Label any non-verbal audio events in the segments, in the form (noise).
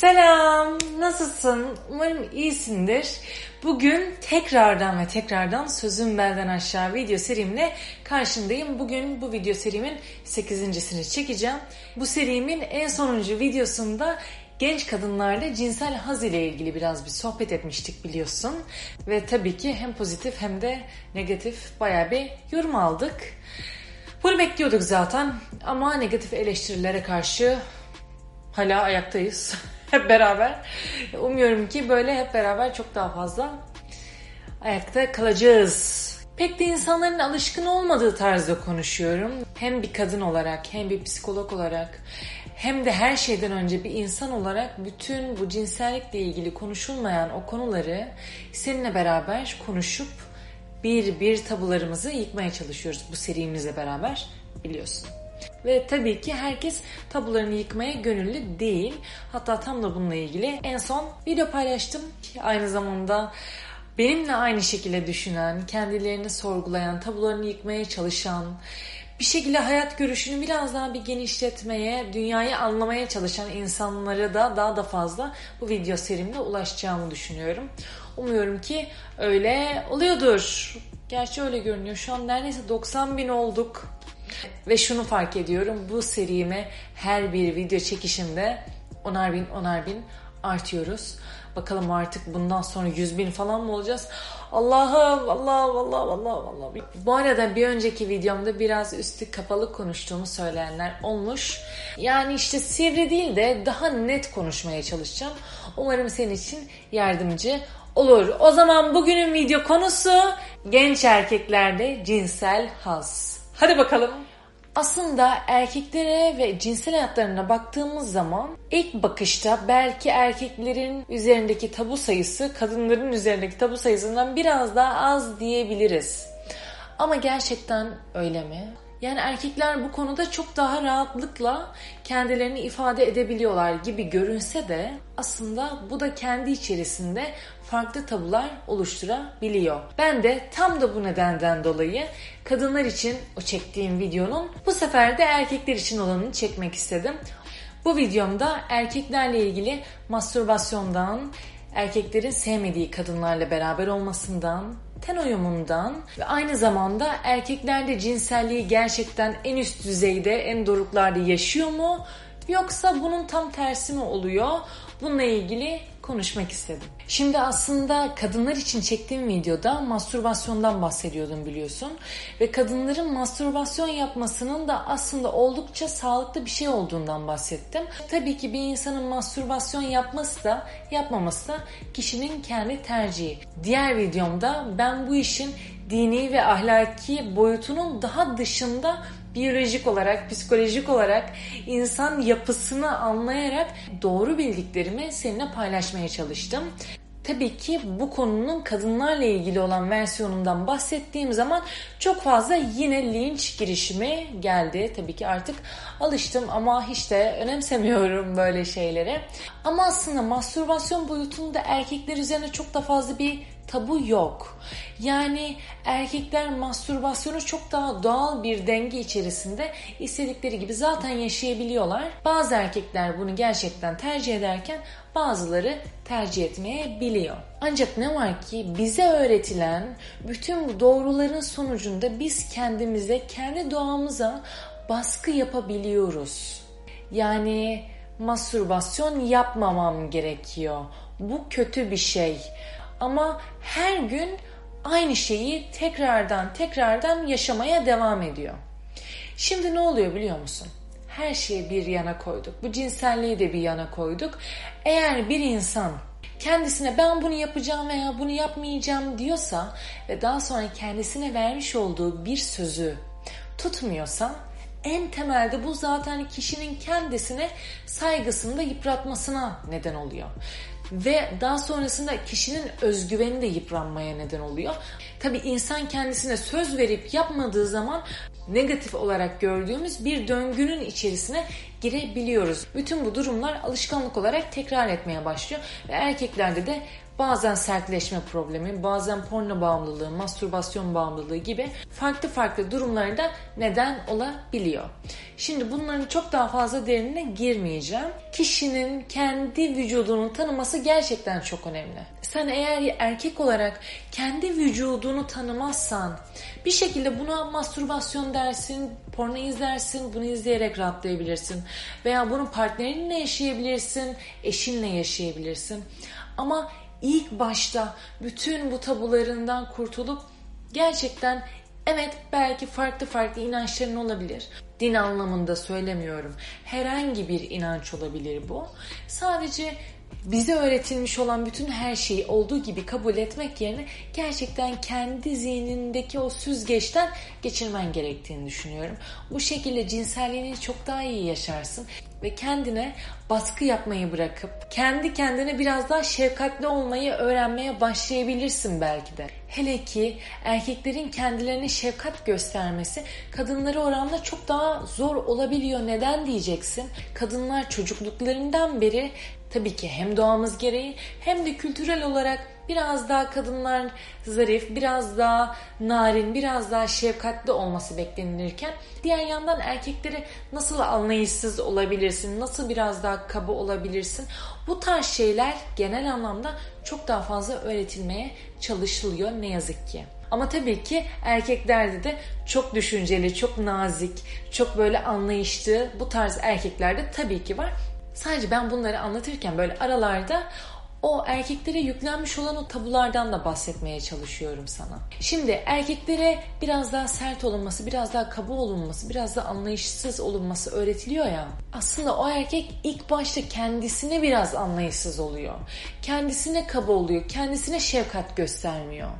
Selam, nasılsın? Umarım iyisindir. Bugün tekrardan ve tekrardan Sözüm Belden Aşağı video serimle karşındayım. Bugün bu video serimin 8.sini çekeceğim. Bu serimin en sonuncu videosunda genç kadınlarla cinsel haz ile ilgili biraz bir sohbet etmiştik biliyorsun. Ve tabii ki hem pozitif hem de negatif baya bir yorum aldık. Bunu bekliyorduk zaten ama negatif eleştirilere karşı hala ayaktayız. (laughs) hep beraber. Umuyorum ki böyle hep beraber çok daha fazla ayakta kalacağız. Pek de insanların alışkın olmadığı tarzda konuşuyorum. Hem bir kadın olarak hem bir psikolog olarak hem de her şeyden önce bir insan olarak bütün bu cinsellikle ilgili konuşulmayan o konuları seninle beraber konuşup bir bir tabularımızı yıkmaya çalışıyoruz bu serimizle beraber biliyorsun. Ve tabii ki herkes tabularını yıkmaya gönüllü değil. Hatta tam da bununla ilgili en son video paylaştım. Aynı zamanda benimle aynı şekilde düşünen, kendilerini sorgulayan, tabularını yıkmaya çalışan, bir şekilde hayat görüşünü biraz daha bir genişletmeye, dünyayı anlamaya çalışan insanlara da daha da fazla bu video serimde ulaşacağımı düşünüyorum. Umuyorum ki öyle oluyordur. Gerçi öyle görünüyor. Şu an neredeyse 90 bin olduk. Ve şunu fark ediyorum. Bu serime her bir video çekişimde onar bin onar bin artıyoruz. Bakalım artık bundan sonra 100 bin falan mı olacağız? Allah'ım Allah'ım Allah'ım Allah'ım Allah'ım. Bu arada bir önceki videomda biraz üstü kapalı konuştuğumu söyleyenler olmuş. Yani işte sivri değil de daha net konuşmaya çalışacağım. Umarım senin için yardımcı olur. O zaman bugünün video konusu genç erkeklerde cinsel haz. Hadi bakalım. Aslında erkeklere ve cinsel hayatlarına baktığımız zaman ilk bakışta belki erkeklerin üzerindeki tabu sayısı kadınların üzerindeki tabu sayısından biraz daha az diyebiliriz. Ama gerçekten öyle mi? Yani erkekler bu konuda çok daha rahatlıkla kendilerini ifade edebiliyorlar gibi görünse de aslında bu da kendi içerisinde farklı tabular oluşturabiliyor. Ben de tam da bu nedenden dolayı kadınlar için o çektiğim videonun bu sefer de erkekler için olanını çekmek istedim. Bu videomda erkeklerle ilgili mastürbasyondan, erkeklerin sevmediği kadınlarla beraber olmasından, ten uyumundan ve aynı zamanda erkeklerde cinselliği gerçekten en üst düzeyde, en doruklarda yaşıyor mu? Yoksa bunun tam tersi mi oluyor? Bununla ilgili konuşmak istedim. Şimdi aslında kadınlar için çektiğim videoda mastürbasyondan bahsediyordum biliyorsun. Ve kadınların mastürbasyon yapmasının da aslında oldukça sağlıklı bir şey olduğundan bahsettim. Tabii ki bir insanın mastürbasyon yapması da yapmaması da kişinin kendi tercihi. Diğer videomda ben bu işin dini ve ahlaki boyutunun daha dışında biyolojik olarak, psikolojik olarak insan yapısını anlayarak doğru bildiklerimi seninle paylaşmaya çalıştım. Tabii ki bu konunun kadınlarla ilgili olan versiyonundan bahsettiğim zaman çok fazla yine linç girişimi geldi. Tabii ki artık alıştım ama hiç de önemsemiyorum böyle şeylere. Ama aslında mastürbasyon boyutunda erkekler üzerine çok da fazla bir tabu yok. Yani erkekler mastürbasyonu çok daha doğal bir denge içerisinde istedikleri gibi zaten yaşayabiliyorlar. Bazı erkekler bunu gerçekten tercih ederken bazıları tercih etmeyebiliyor. Ancak ne var ki bize öğretilen bütün bu doğruların sonucunda biz kendimize, kendi doğamıza baskı yapabiliyoruz. Yani mastürbasyon yapmamam gerekiyor. Bu kötü bir şey. Ama her gün aynı şeyi tekrardan tekrardan yaşamaya devam ediyor. Şimdi ne oluyor biliyor musun? Her şeyi bir yana koyduk. Bu cinselliği de bir yana koyduk. Eğer bir insan kendisine ben bunu yapacağım veya bunu yapmayacağım diyorsa ve daha sonra kendisine vermiş olduğu bir sözü tutmuyorsa en temelde bu zaten kişinin kendisine saygısını da yıpratmasına neden oluyor ve daha sonrasında kişinin özgüveni de yıpranmaya neden oluyor. Tabi insan kendisine söz verip yapmadığı zaman negatif olarak gördüğümüz bir döngünün içerisine girebiliyoruz. Bütün bu durumlar alışkanlık olarak tekrar etmeye başlıyor ve erkeklerde de bazen sertleşme problemi, bazen porno bağımlılığı, mastürbasyon bağımlılığı gibi farklı farklı durumlarda neden olabiliyor. Şimdi bunların çok daha fazla derinine girmeyeceğim. Kişinin kendi vücudunu tanıması gerçekten çok önemli. Sen eğer erkek olarak kendi vücudunu tanımazsan bir şekilde buna mastürbasyon dersin, porno izlersin, bunu izleyerek rahatlayabilirsin. Veya bunu partnerinle yaşayabilirsin, eşinle yaşayabilirsin. Ama ilk başta bütün bu tabularından kurtulup gerçekten evet belki farklı farklı inançların olabilir. Din anlamında söylemiyorum. Herhangi bir inanç olabilir bu. Sadece bize öğretilmiş olan bütün her şeyi olduğu gibi kabul etmek yerine gerçekten kendi zihnindeki o süzgeçten geçirmen gerektiğini düşünüyorum. Bu şekilde cinselliğini çok daha iyi yaşarsın ve kendine baskı yapmayı bırakıp kendi kendine biraz daha şefkatli olmayı öğrenmeye başlayabilirsin belki de. Hele ki erkeklerin kendilerine şefkat göstermesi kadınları oranla çok daha zor olabiliyor. Neden diyeceksin? Kadınlar çocukluklarından beri tabii ki hem doğamız gereği hem de kültürel olarak biraz daha kadınlar zarif, biraz daha narin, biraz daha şefkatli olması beklenirken diğer yandan erkeklere nasıl anlayışsız olabilirsin, nasıl biraz daha kaba olabilirsin bu tarz şeyler genel anlamda çok daha fazla öğretilmeye çalışılıyor ne yazık ki. Ama tabii ki erkeklerde de çok düşünceli, çok nazik, çok böyle anlayışlı bu tarz erkeklerde tabii ki var. Sadece ben bunları anlatırken böyle aralarda o erkeklere yüklenmiş olan o tabulardan da bahsetmeye çalışıyorum sana. Şimdi erkeklere biraz daha sert olunması, biraz daha kaba olunması, biraz daha anlayışsız olunması öğretiliyor ya. Aslında o erkek ilk başta kendisine biraz anlayışsız oluyor. Kendisine kaba oluyor, kendisine şefkat göstermiyor.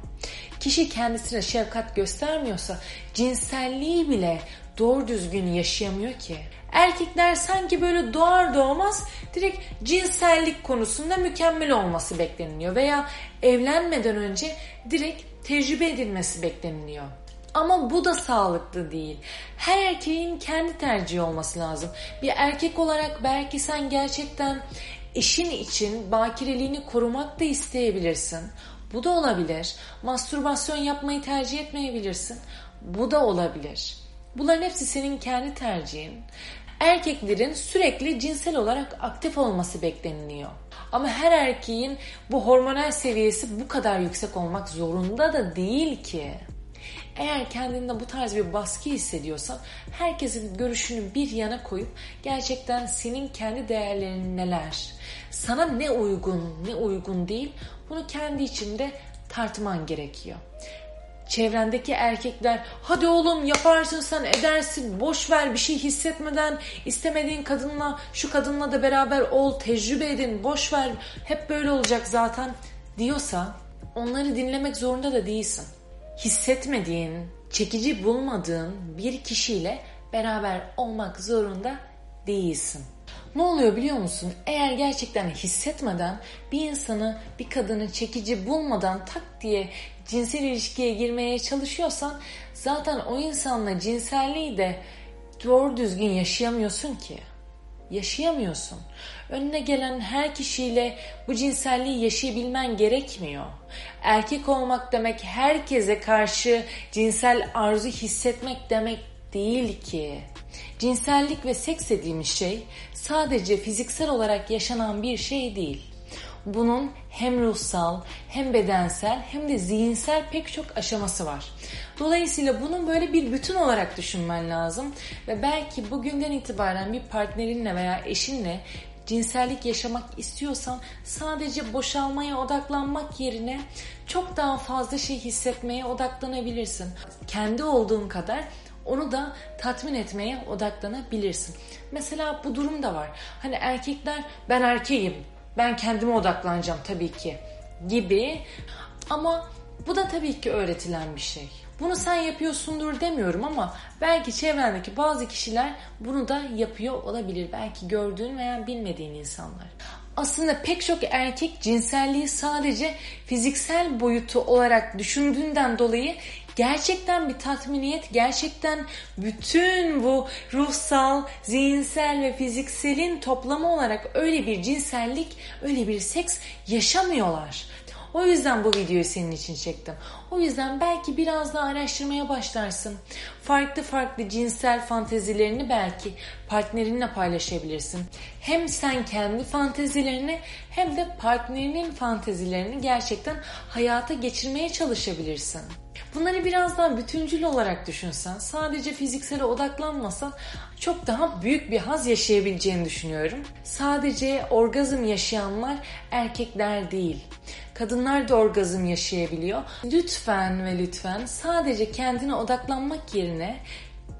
Kişi kendisine şefkat göstermiyorsa cinselliği bile doğru düzgün yaşayamıyor ki. Erkekler sanki böyle doğar doğmaz direkt cinsellik konusunda mükemmel olması bekleniliyor veya evlenmeden önce direkt tecrübe edilmesi bekleniliyor. Ama bu da sağlıklı değil. Her erkeğin kendi tercihi olması lazım. Bir erkek olarak belki sen gerçekten eşin için bakireliğini korumak da isteyebilirsin. Bu da olabilir. Mastürbasyon yapmayı tercih etmeyebilirsin. Bu da olabilir. Bunların hepsi senin kendi tercihin. Erkeklerin sürekli cinsel olarak aktif olması bekleniliyor. Ama her erkeğin bu hormonal seviyesi bu kadar yüksek olmak zorunda da değil ki. Eğer kendinde bu tarz bir baskı hissediyorsan herkesin görüşünü bir yana koyup gerçekten senin kendi değerlerin neler, sana ne uygun ne uygun değil bunu kendi içinde tartman gerekiyor. Çevrendeki erkekler hadi oğlum yaparsın sen edersin boş ver bir şey hissetmeden istemediğin kadınla şu kadınla da beraber ol tecrübe edin boş ver hep böyle olacak zaten. diyorsa onları dinlemek zorunda da değilsin. Hissetmediğin, çekici bulmadığın bir kişiyle beraber olmak zorunda değilsin. Ne oluyor biliyor musun? Eğer gerçekten hissetmeden bir insanı, bir kadını çekici bulmadan tak diye cinsel ilişkiye girmeye çalışıyorsan zaten o insanla cinselliği de doğru düzgün yaşayamıyorsun ki. Yaşayamıyorsun. Önüne gelen her kişiyle bu cinselliği yaşayabilmen gerekmiyor. Erkek olmak demek herkese karşı cinsel arzu hissetmek demek değil ki. Cinsellik ve seks dediğimiz şey sadece fiziksel olarak yaşanan bir şey değil. Bunun hem ruhsal hem bedensel hem de zihinsel pek çok aşaması var. Dolayısıyla bunun böyle bir bütün olarak düşünmen lazım ve belki bugünden itibaren bir partnerinle veya eşinle cinsellik yaşamak istiyorsan sadece boşalmaya odaklanmak yerine çok daha fazla şey hissetmeye odaklanabilirsin. Kendi olduğun kadar onu da tatmin etmeye odaklanabilirsin. Mesela bu durum da var. Hani erkekler ben erkeğim, ben kendime odaklanacağım tabii ki gibi. Ama bu da tabii ki öğretilen bir şey. Bunu sen yapıyorsundur demiyorum ama belki çevrendeki bazı kişiler bunu da yapıyor olabilir. Belki gördüğün veya bilmediğin insanlar. Aslında pek çok erkek cinselliği sadece fiziksel boyutu olarak düşündüğünden dolayı gerçekten bir tatminiyet, gerçekten bütün bu ruhsal, zihinsel ve fizikselin toplamı olarak öyle bir cinsellik, öyle bir seks yaşamıyorlar. O yüzden bu videoyu senin için çektim. O yüzden belki biraz daha araştırmaya başlarsın. Farklı farklı cinsel fantezilerini belki partnerinle paylaşabilirsin. Hem sen kendi fantezilerini hem de partnerinin fantezilerini gerçekten hayata geçirmeye çalışabilirsin. Bunları biraz daha bütüncül olarak düşünsen, sadece fiziksele odaklanmasan çok daha büyük bir haz yaşayabileceğini düşünüyorum. Sadece orgazm yaşayanlar erkekler değil. Kadınlar da orgazm yaşayabiliyor. Lütfen ve lütfen sadece kendine odaklanmak yerine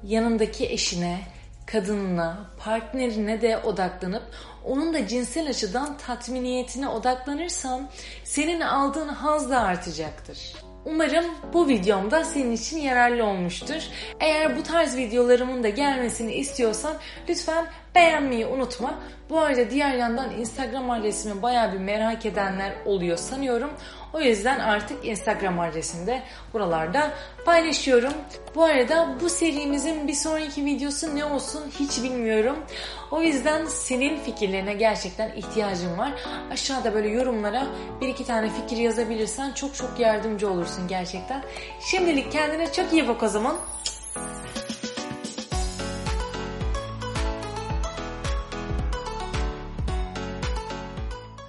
yanındaki eşine, kadınına, partnerine de odaklanıp onun da cinsel açıdan tatminiyetine odaklanırsan senin aldığın haz da artacaktır. Umarım bu videom da senin için yararlı olmuştur. Eğer bu tarz videolarımın da gelmesini istiyorsan lütfen beğenmeyi unutma. Bu arada diğer yandan Instagram adresimi baya bir merak edenler oluyor sanıyorum. O yüzden artık Instagram adresinde buralarda paylaşıyorum. Bu arada bu serimizin bir sonraki videosu ne olsun hiç bilmiyorum. O yüzden senin fikirlerine gerçekten ihtiyacım var. Aşağıda böyle yorumlara bir iki tane fikir yazabilirsen çok çok yardımcı olursun gerçekten. Şimdilik kendine çok iyi bak o zaman.